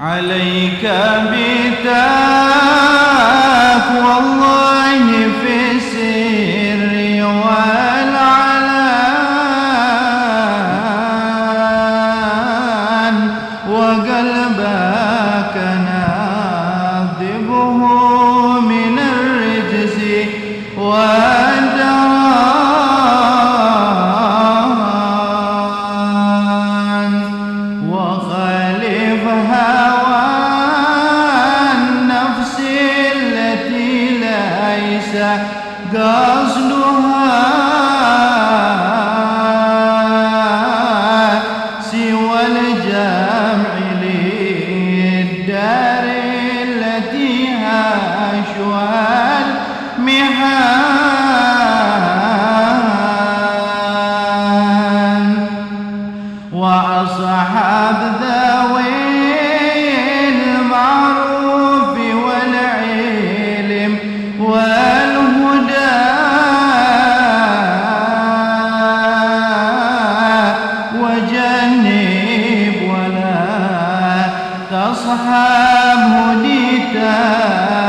عليك بتقوى الله في السر والعلان وقلبك ناضبه من الرجس والدران gazluha تصحب هديتا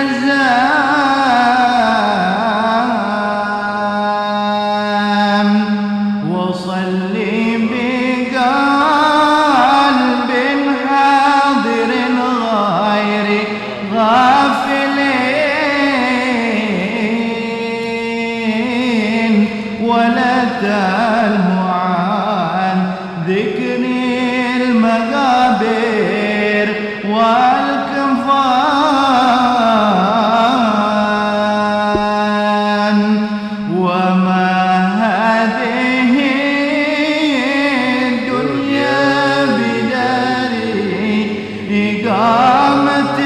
في حزان وصلي بقلب حاضر غير غافلين ولا تلهو عن ذكر المقابر. إقامة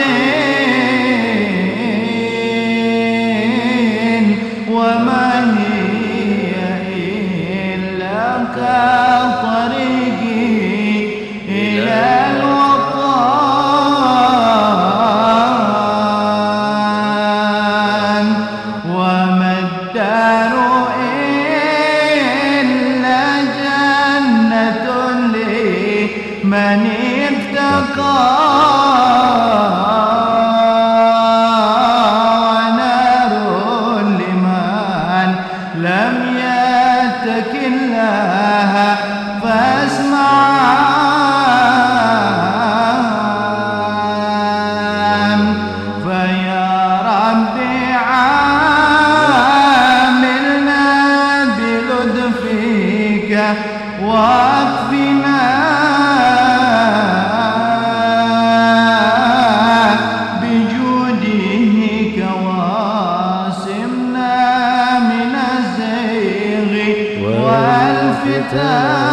وما هي إلا كطريق إلى الوطن. وما الدار إلا جنة لمن لمن لم يتك الله فاسمع. فيا ربي عاملنا بلطفك والفتان